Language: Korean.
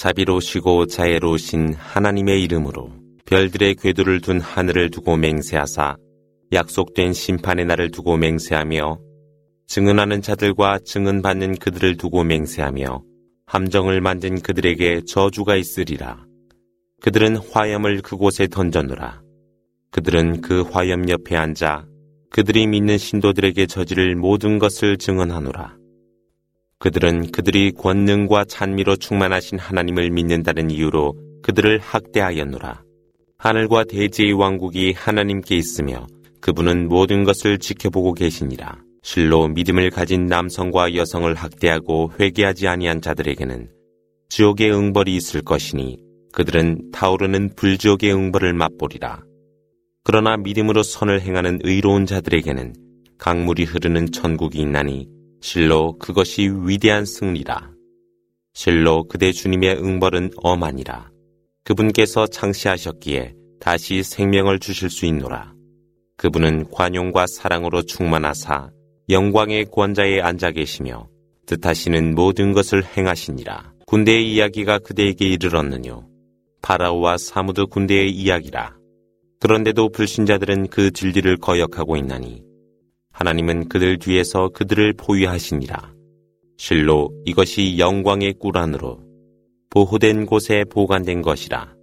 자비로우시고 자애로우신 하나님의 이름으로 별들의 궤도를 둔 하늘을 두고 맹세하사 약속된 심판의 날을 두고 맹세하며 증언하는 자들과 증언받는 그들을 두고 맹세하며 함정을 만든 그들에게 저주가 있으리라. 그들은 화염을 그곳에 던져놓으라. 그들은 그 화염 옆에 앉아 그들이 믿는 신도들에게 저지를 모든 것을 증언하노라. 그들은 그들이 권능과 찬미로 충만하신 하나님을 믿는다는 이유로 그들을 학대하였노라. 하늘과 대지의 왕국이 하나님께 있으며 그분은 모든 것을 지켜보고 계시니라. 실로 믿음을 가진 남성과 여성을 학대하고 회개하지 아니한 자들에게는 지옥의 응벌이 있을 것이니 그들은 타오르는 불지옥의 응벌을 맛보리라. 그러나 믿음으로 선을 행하는 의로운 자들에게는 강물이 흐르는 천국이 있나니 실로 그것이 위대한 승리라. 실로 그대 주님의 응벌은 엄하니라. 그분께서 창시하셨기에 다시 생명을 주실 수 있노라. 그분은 관용과 사랑으로 충만하사 영광의 권자에 앉아 계시며 뜻하시는 모든 것을 행하시니라. 군대의 이야기가 그대에게 이르렀느뇨. 파라오와 사무드 군대의 이야기라. 그런데도 불신자들은 그 진리를 거역하고 있나니 하나님은 그들 뒤에서 그들을 포위하시니라. 실로 이것이 영광의 꿀 안으로 보호된 곳에 보관된 것이라.